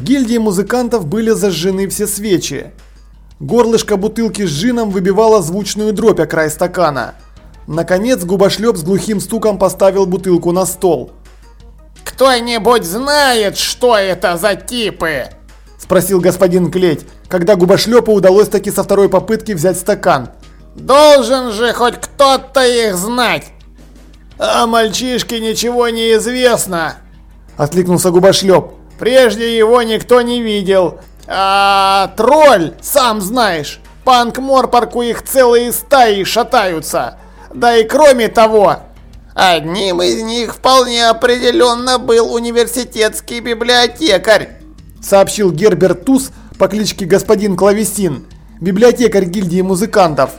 гильдии музыкантов были зажжены все свечи. Горлышко бутылки с джином выбивало звучную дробь о край стакана. Наконец губошлеп с глухим стуком поставил бутылку на стол. «Кто-нибудь знает, что это за типы?» Спросил господин Клеть, когда губошлепу удалось таки со второй попытки взять стакан. «Должен же хоть кто-то их знать!» «О мальчишке ничего не известно!» Откликнулся губошлеп. «Прежде его никто не видел. А тролль, сам знаешь, панк-морпорку их целые стаи шатаются. Да и кроме того, одним из них вполне определенно был университетский библиотекарь, сообщил Герберт Туз по кличке Господин Клавесин, библиотекарь гильдии музыкантов.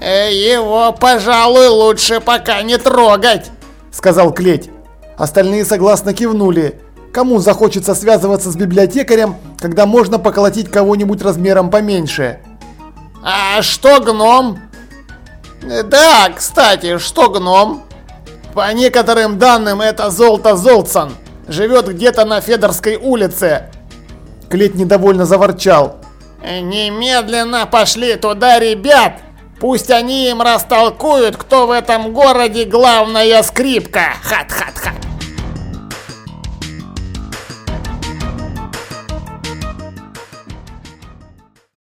Э, «Его, пожалуй, лучше пока не трогать», — сказал Клеть. Остальные согласно кивнули. Кому захочется связываться с библиотекарем, когда можно поколотить кого-нибудь размером поменьше? «А что гном?» «Да, кстати, что гном?» «По некоторым данным, это Золото Золтсон. Живет где-то на Федорской улице». Клет недовольно заворчал. «Немедленно пошли туда, ребят! Пусть они им растолкуют, кто в этом городе главная скрипка! Хат-хат-хат!»